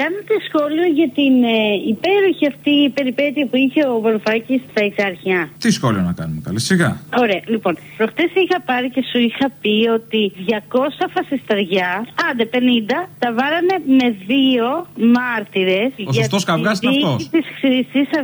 Κάνετε σχόλιο για την ε, υπέροχη αυτή περιπέτεια που είχε ο Βαρουφάκη στα Εξάρχεια. Τι σχόλιο να κάνουμε, καλή σιγά. Ωραία, λοιπόν. Προχτές είχα πάρει και σου είχα πει ότι 200 φασισταριά, άντε 50, τα βάλανε με δύο μάρτυρες. Ο σωστός καυγάς είναι αυτός.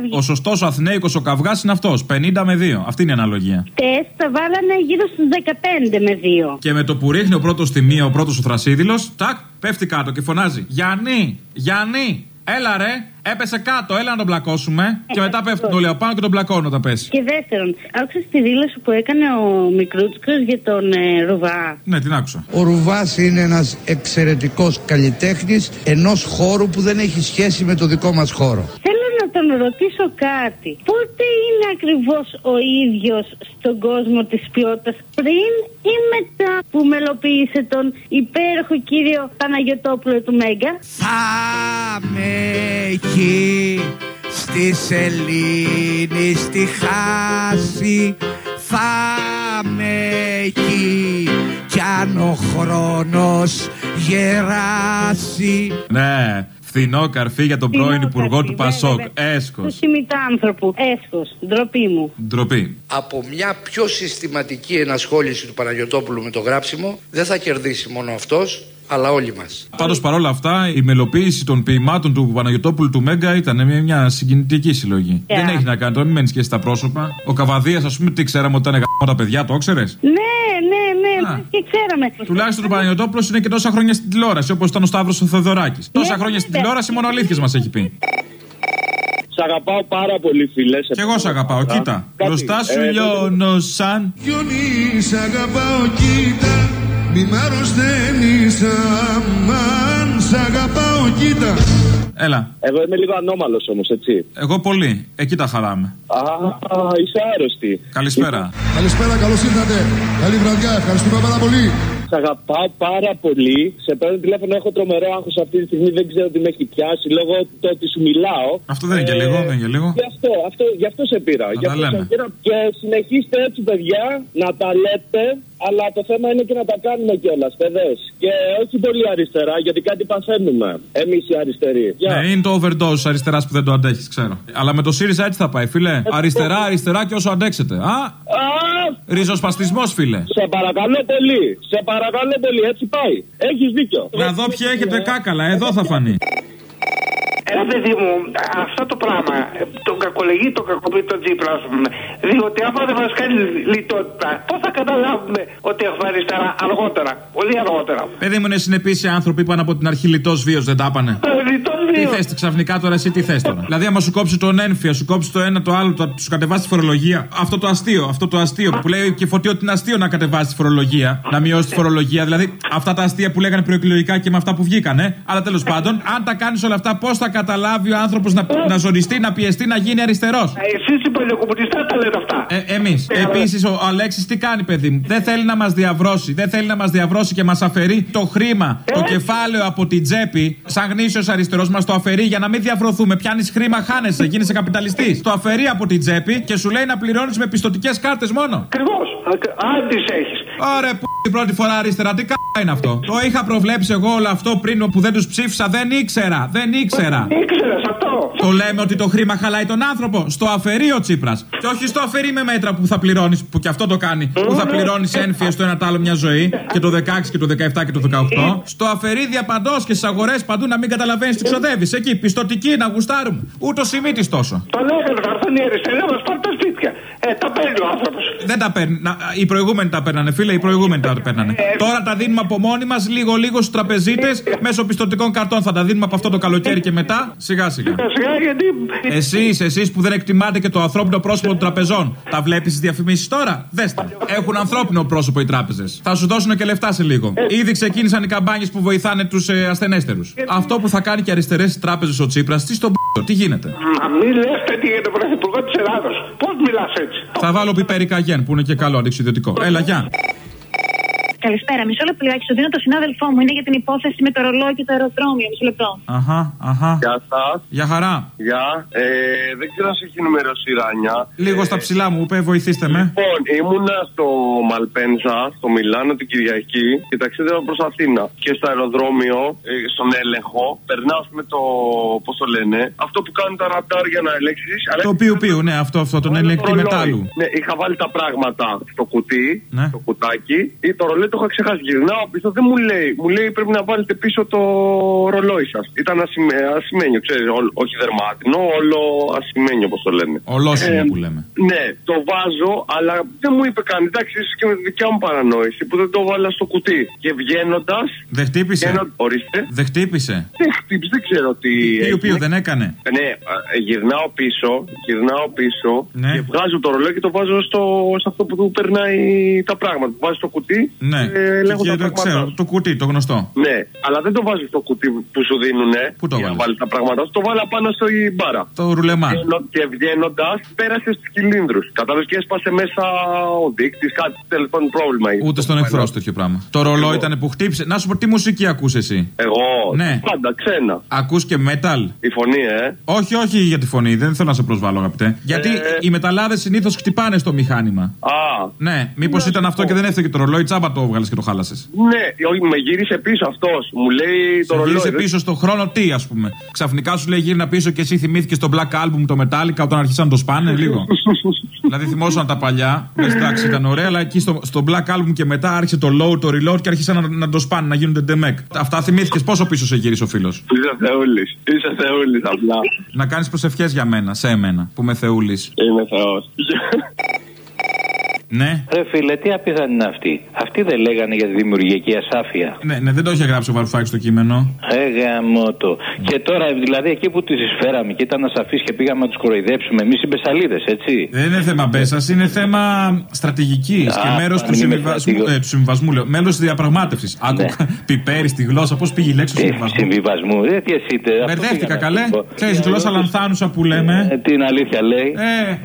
Ο σωστός Αθηναίκο ο καυγάς είναι αυτός. 50 με 2. Αυτή είναι η αναλογία. Τεστ τα βάλανε γύρω στους 15 με 2. Και με το που ρίχνει ο πρώτος στη μία, ο πρώτος ο Θρασίδηλος, τάκ, πέφτει κάτω και φωνάζει. Γιάννη, Γιάννη, έλα ρε, έπεσε κάτω, έλα να τον πλακώσουμε. Ε, και μετά πέφτουν όλοι από πάνω και τον πλακώνουν όταν πέσει. Και δεύτερον, άκουσα τη δήλωση που έκανε ο Μικρούτσικος για τον ε, Ρουβά; Ναι, την άκουσα. Ο Ρουβάς είναι ένας εξαιρετικός καλλιτέχνης ενός χώρου που δεν έχει σχέση με το δικό μας χώρο τον ρωτήσω κάτι. Πότε είναι ακριβώς ο ίδιος στον κόσμο της ποιότητας πριν ή μετά που μελοποίησε τον υπέροχο κύριο Παναγιωτόπουλο του Μέγκα; Θα με έχει στη σελήνη στη χάση θα με έχει κι αν ο χρόνος γεράσει. Ναι. Φθηνό καρφί για τον πρώην Υπουργό του Πασόκ. Έσχο. Του άνθρωπο. Έσχο. Ντροπή μου. Ντροπή. Από μια πιο συστηματική ενασχόληση του Παναγιοτόπουλου με το γράψιμο δεν θα κερδίσει μόνο αυτός, αλλά όλοι μας. Πάντως παρόλα αυτά, η μελοποίηση των ποιημάτων του Παναγιοτόπουλου του Μέγκα ήταν μια, μια συγκινητική συλλογή. Δεν έχει να κάνει, τώρα μην μένεις και στα πρόσωπα. Ο Καβαδίας, ας πούμε, τι ξέραμε ότι ήταν γαμό τα παιδιά, το ήξερες; Ναι, ναι, ναι, και ξέραμε. Τουλάχιστον ο Παναγιοτόπουλος είναι και τόσα χρόνια στην τηλεόραση, όπως ήταν ο Σταύρος ο Θεοδωράκης. Ναι, τόσα χρόνια στην τηλεόραση, μόνο αλήθειε μας έχει πει. Σ' αγαπάω πάρα πολύ, φίλε. Κι εγώ σ' αγαπάω, κοίτα. Μπροστά σου ε, λιώνω σαν. Γιονί, σ' αγαπάω, κοίτα. Μη μ' αρρωσταίνεις αμάν Σ' αγαπάω κοίτα Έλα. Εγώ είμαι λίγο ανώμαλος όμως, έτσι. Εγώ πολύ. Εκεί τα χαράμε. Α, είσαι άρρωστη. Καλησπέρα. Καλησπέρα, καλώς ήρθατε. Καλή βραδιά, ευχαριστούμε πάρα πολύ. Σ' αγαπάω πάρα πολύ. Σε παίρνω τηλέφωνο, έχω τρομερό άγχος αυτή τη στιγμή. Δεν ξέρω τι με έχει πιάσει λόγω του ότι σου μιλάω. Αυτό δεν είναι και λίγο, δεν είναι και λίγο. Γι' αυτό, αυτό, γι αυτό σε πήρα. Να τα λέμε. Και συνεχίστε έτσι, παιδιά, να τα λέτε. Αλλά το θέμα είναι και να τα κάνουμε κιόλας, παιδές. Και όχι πολύ αριστερά, γιατί κάτι παθαίνουμε. Εμείς οι αριστεροί. Ναι, είναι το overdose αριστεράς που δεν το αντέχεις, ξέρω. Αλλά με το ΣΥΡΙΖΑ έτσι θα πάει, φίλε. Ε, αριστερά, αριστερά και όσο αντέξετε. Α! Ριζοσπαστισμός, φίλε. Σε παρακαλώ πολύ. Σε παρακαλώ πολύ, έτσι πάει. Έχεις δίκιο. Να δω ποιοι έχετε κάκαλα, εδώ θα φανεί. Ένα παιδί μου, αυτό το πράγμα, τον κακολογεί, τον κακοποιεί τον Τζίπρα, ας πούμε. Διότι άμα δεν μας κάνει λιτότητα, πώς θα καταλάβουμε ότι έχουμε αριστερά αργότερα, πολύ αργότερα. Παιδί μου, είναι συνεπείς οι άνθρωποι που από την αρχή λιτός βίος, δεν τα πάνε. Τι θες ξαφνικά τώρα, εσύ τι θες τώρα; δηλαδή, άμα σου κόψει τον ένφια, σου κόψει το ένα το άλλο, το, σου κατεβάσεις τη φορολογία. Αυτό το αστείο, αυτό το αστείο που λέει και φωτεί ότι είναι αστείο να κατεβάσεις τη φορολογία, να μειώσεις τη φορολογία. Δηλαδή, αυτά τα αστεία που λέγανε προεκλογικά και με αυτά που βγήκανε. Αλλά τέλος πάντων, αν τα κάνεις όλα αυτά, πώς θα καταλάβει ο άνθρωπος να, να ζοριστεί, να πιεστεί, να γίνει αριστερός; Εσείς οι παλιοκομμουνιστέ τα λέτε αυτά. Ε, Εμείς. Επίσης, ο Αλέξης τι κάνει, παιδί μου; Δεν θέλει να μας διαβρώσει. Δεν θέλει να μας διαβρώσει και μας αφαιρεί το χρήμα, το ε. κεφάλαιο από την τσέπη, σαν γνήσιος αριστερός μα το αφαιρεί για να μην διαφρωθούμε. Πιάνεις χρήμα, χάνεσαι, γίνεσαι καπιταλιστής. Το αφαιρεί από την τσέπη και σου λέει να πληρώνεις με πιστοτικές κάρτες μόνο. Ακριβώς. Αν τις έχεις. Ωραία, που την πρώτη φορά αριστερά, τι κα είναι αυτό; Το είχα προβλέψει εγώ όλο αυτό πριν που δεν τους ψήφισα. Δεν ήξερα, δεν ήξερα. Ήξερα αυτό; Το λέμε ότι το χρήμα χαλάει τον άνθρωπο. Στο αφαιρεί ο Τσίπρας. Και όχι στο αφαιρεί με μέτρα που θα πληρώνεις, που και αυτό το κάνει. Που θα πληρώνεις ένφια στο ένα άλλο μια ζωή. Και το 16 και το 17 και το 18. Στο αφαιρεί διαπαντός και στις αγορές παντού να μην καταλαβαίνεις τι ξοδεύεις. Εκεί πιστοτική να γουστάρουμε. Ούτως ημίτη τόσο. Το λέγανε θα έρθουν οι αριστεροί μας πάρουν τα σπίτια. Ε, τα παίρνει ο άνθρωπος. Δεν τα παίρνει. Οι προηγούμενοι τα παίρνανε, φίλε, οι προηγούμενοι τα παίρνανε. Ε, Τώρα τα δίνουμε από μόνοι μας λίγο-λίγο στους τραπεζίτες μέσω πιστοτικών καρτών. Θα τα δίνουμε από αυτό το καλοκαίρι και μετά σιγά-σιγά. Εσείς, εσείς που δεν εκτιμάτε και το ανθρώπινο πρόσωπο των τραπεζών, τα βλέπεις τι διαφημίσεις τώρα; Δέστε. Έχουν ανθρώπινο πρόσωπο οι τράπεζες. Θα σου δώσουν και λεφτά σε λίγο. Ήδη ξεκίνησαν οι καμπάνιες που βοηθάνε τους ε, ασθενέστερους. Αυτό που θα κάνει και αριστερές τράπεζες ο Τσίπρας, τι στον π***, τι γίνεται; Μα μην λες τέτοια για τον πρωθυπουργό της Ελλάδος. Πώς μιλάς έτσι; Θα βάλω πιπέρικα γεν που είναι και καλό αντιξιδιωτικό. Έλα, γεια. Καλησπέρα. Μισό λεπτό λιγάκι. Σου δίνω το συνάδελφό μου. Είναι για την υπόθεση με το ρολόι και το αεροδρόμιο. Μισό λεπτό. Αχα, αχα. Γεια σας. Για χαρά. Γεια. Ε, δεν ξέρω αν σε έχει ενημερώσει η Ράνια. Λίγο στα ψηλά μου, είπε, βοηθήστε με. Λοιπόν, ήμουνα στο Μαλπένσα, στο Μιλάνο την Κυριακή και ταξίδευα προς Αθήνα. Και στο αεροδρόμιο, ε, στον έλεγχο, περνάω με το. Πώς το λένε, αυτό που κάνουν τα ραντάρ για να ελέγξεις. Το πιου πιου, ναι, αυτό, αυτό, τον ελεκτή μετάλλου. Ναι, είχα βάλει τα πράγματα στο κουτί, Ναι. στο κουτάκι, ή το ρολόι το είχα ξεχάσει. Γυρνάω πίσω, δεν μου λέει. Μου λέει πρέπει να βάλετε πίσω το ρολόι σας. Ήταν ασημένιο, ασημένιο ξέρεις, όχι δερμάτινο, όλο ασημένιο, όπως το λένε. Ολόσημο Ε, που λέμε. Ναι, το βάζω, αλλά δεν μου είπε καν. Εντάξει, ίσω και με τη δικιά μου παρανόηση που δεν το βάλα στο κουτί. Και βγαίνοντας. Δεν χτύπησε. Ορίστε. Δεν χτύπησε. Δεν χτύπησε, δεν ξέρω τι. Πιου έγινε. πιου δεν έκανε; Ναι, ε, γυρνάω πίσω, γυρνάω πίσω Ναι. και βγάζω το ρολόι και το βάζω στο, σε αυτό που του περνάει τα πράγματα. Βάζω στο κουτί Ναι, και λέγω και τα το πράγματα. ξέρω, το κουτί, το γνωστό. Ναι, αλλά δεν το βάζω στο κουτί που σου δίνουνε. Πού το για να βάλεις; βάλεις τα πράγματα. σου, Το βάλα πάνω στο μπάρα. Το ρουλεμάν. Βγαίνω- Και βγαίνοντας, πέρασε στους κυλίνδρους. Κατάλαβες και έσπασε μέσα ο δείκτης, κάτι τέλο πάντων πρόβλημα. είχε. Ούτε στον εχθρό σου τέτοιο πράγμα. Το ρολόι ήταν που χτύπησε. Να σου πω τι μουσική ακούς εσύ; Εγώ; Ναι. Πάντα ξένα. Ακούς και metal; Η φωνή, ε. Όχι, όχι για τη φωνή, δεν θέλω να σε προσβάλλω, αγαπητέ. Γιατί Ε. οι μεταλλάδες συνήθως χτυπάνε στο μηχάνημα. Α, Ναι, μήπως ήταν αυτό και δεν έφταιγε το ρολόι, τσάμπα το έβγαλε και το χάλασες. ναι, όχι, με γύρισε πίσω αυτός. Μου λέει το ρολόι. Γύρισε δεν- πίσω στον χρόνο τι, ας πούμε. Ξαφνικά σου λέει γύρνα πίσω και εσύ θυμήθηκε το Black Album το Metallica όταν αρχίσαν να το σπάνε λίγο. δηλαδή θυμόσαν τα παλιά. Λες, εντάξει, ήταν ωραία, αλλά εκεί στο, στο Black Album και μετά άρχισε το low, το reload και άρχισαν να, να το σπάνε, να γίνονται ντεμεκ. Αυτά θυμήθηκες πόσο πίσω σε γύρισε ο φίλος; Είσαι θεούλης. Είσαι θεούλης απλά. Να κάνεις προσευχές για μένα, σε εμένα, που με θεούλης. Είμαι θεός. Ναι. Ρε φίλε, τι απίθανη είναι αυτή. Αυτοί δεν λέγανε για τη δημιουργική ασάφεια. Ναι, ναι, δεν το είχε γράψει ο Βαρουφάκης στο κείμενο. Ε, γαμώτο. Και τώρα, δηλαδή, εκεί που τις εισφέραμε και ήταν ασαφείς και πήγαμε να τους κοροϊδέψουμε, εμείς οι μπεσαλίδε, έτσι. Δεν είναι θέμα μπέσας, είναι θέμα στρατηγικής και Α, μέρος του, αν είμαι συμβιβασμού, στρατηγός. ε, του συμβιβασμού. Λέω. Μέλος της διαπραγμάτευσης. Άκου, πιπέρι στη γλώσσα, πώς πήγε η λέξη του Τι συμβιβασμού; συμβιβασμού. Ε, τι εσύ, τε, αυτό Μπερδεύτηκα πήγα να καλέ. σου πω. Ξέρεις, γλώσσα λανθάνουσα που λέμε. Ε, την αλήθεια λέει. Ε.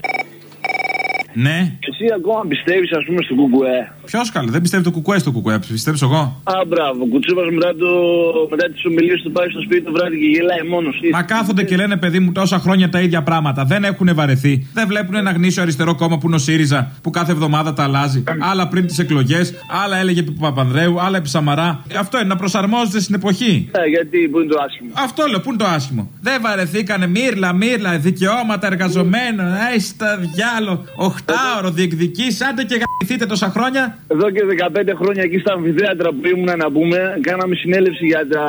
Ναι. Εσύ ακόμα πιστεύεις, ας πούμε, στο κουκουέ; Ποιος καλέ, δεν πιστεύει το κουκουέ στο κουκουέ, πιστεύει εγώ. Α, μπράβο. Κουτσούμπας μετά, το... μετά τις ομιλίες του πάει στο σπίτι το βράδυ και γελάει μόνος. Μα κάθονται και λένε, παιδί μου, τόσα χρόνια τα ίδια πράγματα. Δεν έχουν βαρεθεί. Δεν βλέπουν ένα γνήσιο αριστερό κόμμα που είναι ο ΣΥΡΙΖΑ που κάθε εβδομάδα τα αλλάζει. Άλλα πριν τις εκλογές, άλλα έλεγε επί Παπανδρέου, άλλα επί Σαμαρά. Ε, Αυτό είναι να προσαρμόζεται στην εποχή. Ε, γιατί, πού είναι το άσχημο; Αυτό λέω, πού είναι το άσχημο; Δεν βαρεθήκανε μύρλα, μύρλα, δικαιώματα εργαζομένων. Άι στα διάλο. Οχτάωρο διεκδική, άντε και γαμπηθείτε τόσα χρόνια. Εδώ και 15 χρόνια εκεί στα αμφιθέατρα που ήμουν να πούμε, κάναμε συνέλευση για τα,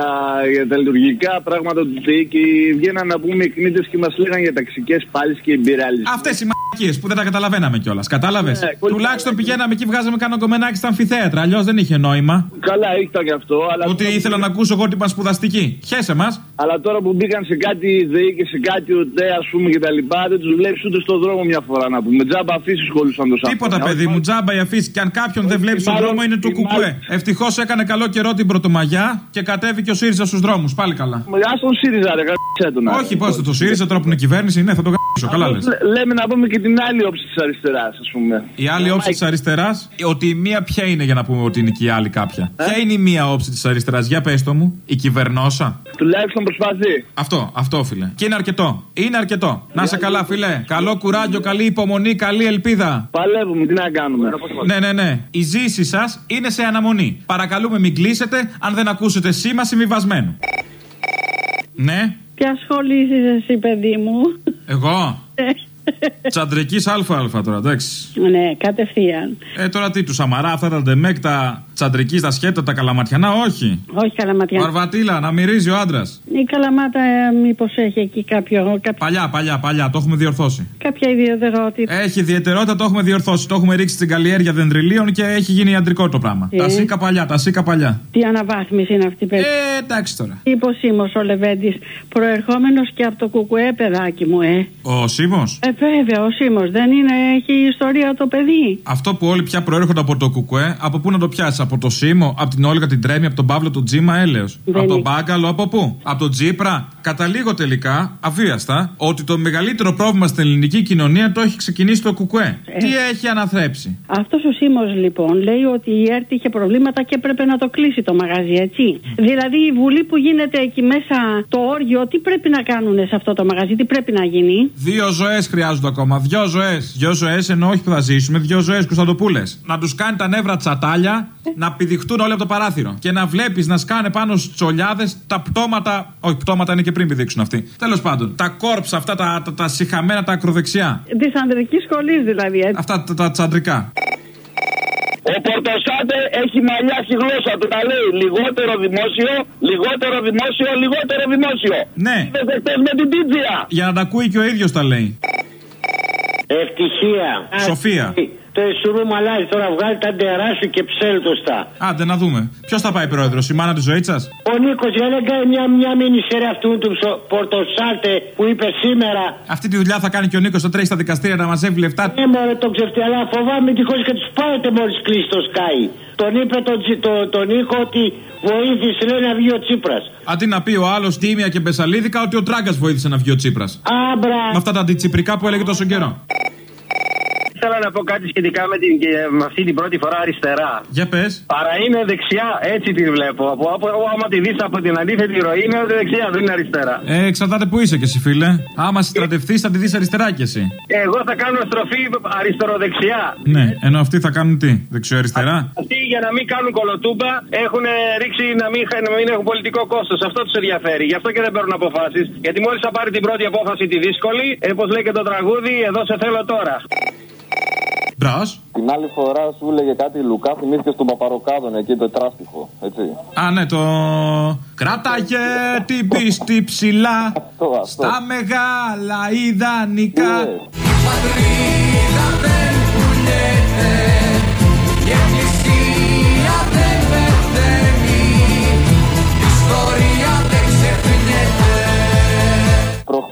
για τα λειτουργικά πράγματα του ΤΕΙ και βγαίναν να πούμε οι κνήτε και μας λέγανε για ταξικές πάλι και εμπειράλεις. Αυτές οι μαλακίε που δεν τα καταλαβαίναμε κιόλας. Κατάλαβες; Ναι, πολύ Τουλάχιστον καλά. πηγαίναμε εκεί, βγάζαμε κάνα κομμενάκι στα αμφιθέατρα. Αλλιώς δεν είχε νόημα. Καλά, ήταν και αυτό. Αλλά Ότι τώρα, ήθελα να ακούσω εγώ ότι είπαν σπουδαστική. Χέσε μα. αλλά τώρα που μπήκαν σε κάτι ΔΕΗ και σε κάτι ΟΤΕ, ας πούμε και τα λοιπά, δεν τους βλέπεις ούτε στον δρόμο μια φορά να πούμε. Τζάμπα αφήσεις σχολούσαν το Τίποτα, Σάββατο. παιδί μου, τζάμπα η αφήση. Και αν κάποιον δεν βλέπεις στον μάλλον- δρόμο είναι το ή κουκουέ. μάλλον- Ευτυχώς έκανε καλό καιρό την Πρωτομαγιά και κατέβηκε ο ΣΥΡΙΖΑ στους δρόμους. Πάλι καλά. Α τον ΣΥΡΙΖΑ, ρε, γαμπησέ τον. άρα. Όχι, πώς το ΣΥΡΙΖΑ τώρα που είναι κυβέρνηση, ναι, θα το γαμίσω. Καλά λες. Λέ- Λέμε να πούμε και την άλλη όψη της αριστεράς, ας πούμε. Η άλλη όψη της αριστεράς, ότι η μία ποια είναι για να πούμε ότι είναι και η άλλη κάποια. Ποια είναι η μία όψη της αριστεράς, για πες το μου, η κυβερνόσα. Τουλάχιστον προσπαθεί. Αυτό, αυτό φίλε. Και είναι αρκετό. Είναι αρκετό. Να σε καλά, φίλε. Καλό κουράγιο, καλή υπομονή, καλή ελπίδα. Παλεύουμε, τι να κάνουμε. Ναι, ναι, ναι. Η ζήση σας είναι σε αναμονή. Παρακαλούμε μην κλείσετε αν δεν ακούσετε σήμα συμβιβασμένου. Ναι, Ποια σχολή είσαι εσύ, παιδί μου; εγώ; Τσαντρικής ΑΑ τώρα, εντάξει. ναι, κατευθείαν. Ε, τώρα τι, του Σαμαρά, αυτά τα ντεμέκ, τα τσαντρικής, τα σκέτα, τα καλαματιανά, όχι. Όχι καλαματιά. Παρβατήλα, να μυρίζει ο άντρας. Η καλαμάτα, ε, μήπως έχει εκεί κάποιο, κάποιο, Παλιά, παλιά, παλιά, το έχουμε διορθώσει. κάποια ιδιαιτερότητα. Έχει ιδιαιτερότητα, το έχουμε διορθώσει. Το έχουμε ρίξει στην καλλιέργεια δεντριλίων και έχει γίνει ιατρικό το πράγμα. Ε. Τα σίκα παλιά, τα σίκα παλιά. Τι αναβάθμιση είναι αυτή, παιδί. Ε, εντάξει τώρα. Είπε ο Σίμος ο Λεβέντης, προερχόμενος και από το κουκουέ, παιδάκι μου, ε. Ο Σίμω. Ε, βέβαια, ο Σίμος δεν είναι, έχει ιστορία το παιδί. Αυτό που όλοι πια προέρχονται από το κουκουέ, από πού να το πιάσει, από το Σίμω, από την Όλγα την Τρέμι, από τον Παύλο τον Τζίμα έλεος. Δεν Από τον είναι. Μπάγκαλο, από πού; Από τον Τζίπρα. Καταλήγω τελικά, αβίαστα, ότι το μεγαλύτερο πρόβλημα στην ελληνική κοινωνία το έχει ξεκινήσει το Κουκουέ. Τι έχει αναθρέψει; Αυτός ο Σίμω λοιπόν λέει ότι η ΕΡΤ είχε προβλήματα και έπρεπε να το κλείσει το μαγαζί, έτσι. Δηλαδή η βουλή που γίνεται εκεί μέσα το όργιο, τι πρέπει να κάνουν σε αυτό το μαγαζί, τι πρέπει να γίνει; Δύο ζωές χρειάζονται ακόμα. Δύο ζωές. Δύο ζωές εννοώ όχι που θα ζήσουμε. Δύο ζωές Κωνσταντοπούλες. Να τους κάνει τα νεύρα τσατάλια, να πηδηχτούν όλοι από το παράθυρο. Και να βλέπεις να σκάνε πάνω στις τσολιάδες τα πτώματα. Όχι, πτώματα είναι και πριν πηδήξουν αυτοί. Τέλος πάντων, τα κόρψα αυτά, τα, τα, τα συχαμένα, τα ακροδεξιά. Τη ανδρική σχολής δηλαδή, έτσι. Αυτά τα, τα τσαντρικά. Ο Πορτοσάντε έχει μαλλιά στη γλώσσα του. Τα λέει λιγότερο δημόσιο, λιγότερο δημόσιο, λιγότερο δημόσιο. Ναι. Είδες εχθές με την Τίτζια. Για να τα ακούει και ο ίδιος τα λέει. Ευτυχία. Σοφία. Το εσουρούμ αλλάζει τώρα, βγάλει τα ντερά σου και ψέλτωστα. Άντε να δούμε. Ποιος θα πάει πρόεδρος, η μάνα της ζωής σας; Ο Νίκος για να κάνει μια, μια μινισέρια αυτού του ψο- Πορτοσάλτε που είπε σήμερα. Αυτή τη δουλειά θα κάνει και ο Νίκος. Θα τρέχει στα δικαστήρια να μαζεύει λεφτά. Ναι, μωρέ τον ξεφτεί, αλλά φοβάμαι τυχώ και τους πάρετε μόλις κλείσει το Sky. Τον είπε τον, Τσι- το, τον Νίκο ότι βοήθησε, λέει να βγει ο Τσίπρας. Αντί να πει ο άλλος τίμια και μπεσαλίδικα ότι ο Τράγκας βοήθησε να βγει ο Τσίπρας. Άμπρα. Με αυτά τα αντιτσιπρικά που έλεγε τόσο καιρό. Ήθελα να πω κάτι σχετικά με, την, και με αυτή την πρώτη φορά αριστερά. Για πες. Παρά είναι δεξιά, έτσι τη βλέπω. Από, από, άμα τη δεις από την αντίθετη ροή, είναι δεξιά, δεν είναι αριστερά. Ε, εξαρτάται που είσαι και εσύ, φίλε. Άμα συστρατευτεί, θα τη δεις αριστερά κι εσύ. Εγώ θα κάνω στροφή αριστεροδεξιά. Ναι, ενώ αυτοί θα κάνουν τι, δεξιοαριστερά; Αυτοί για να μην κάνουν κολοτούμπα έχουν ρίξει να μην, να μην έχουν πολιτικό κόστος. Αυτό τους ενδιαφέρει. Γι' αυτό και δεν παίρνουν αποφάσεις. Γιατί μόλις θα πάρει την πρώτη απόφαση τη δύσκολη, ε, όπως λέει και το τραγούδι, εδώ σε θέλω τώρα. Μπρος. Την άλλη φορά σου έλεγε κάτι Λουκά, θυμήθηκε στον Παπαροκάδον εκεί το τετράστιχο. Έτσι. Α, ναι, το. Κράταγε την πίστη ψηλά. αυτό. Στα μεγάλα ιδανικά. Πατρίδα δεν πουλιέται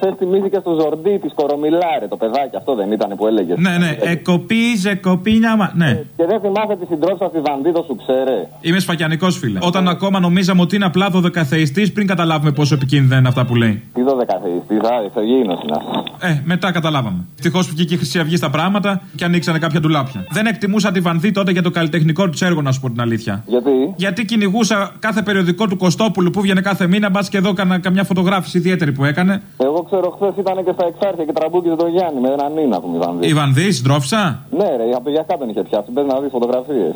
Προχθέ θυμήθηκε στο Ζορντί της Κορομιλάρε, το παιδάκι αυτό δεν ήταν που έλεγες. Ναι, ναι, εκοπή, ζεκοπή, νιάμα. Ναι. Και δεν θυμάσαι τη συντρόφισσα στη Βανδίδο σου ξέρε. Είμαι σφακιανικός, φίλε. Όταν ακόμα νομίζαμε ότι είναι απλά δωδεκαθεϊστής πριν καταλάβουμε πόσο επικίνδυνα είναι αυτά που λέει. Τι δωδεκαθεϊστής, θα εξωγήινος είναι αυτός. Ε, μετά καταλάβαμε. Ευτυχώς που βγήκε η Χρυσή Αυγή στα πράγματα και ανοίξανε κάποια ντουλάπια. Δεν εκτιμούσα τη Βανδί τότε για το καλλιτεχνικό του έργο, να σου πω την αλήθεια. Γιατί; Γιατί κυνηγούσα κάθε περιοδικό του Κωστόπουλου που βγαίνει κάθε μήνα, μπας και εδώ έκανα καμιά φωτογράφηση ιδιαίτερη που έκανε. Εγώ ξέρω χθες ήταν και στα εξάρχεια και τραμπούκι το Γιάννη με έναν Νίνα που μη Βανδί. Η Βανδί, συντρόφισα. Ναι, ρε, από το Γιακά τον είχε πιάσει. Μπε να δεις φωτογραφίες.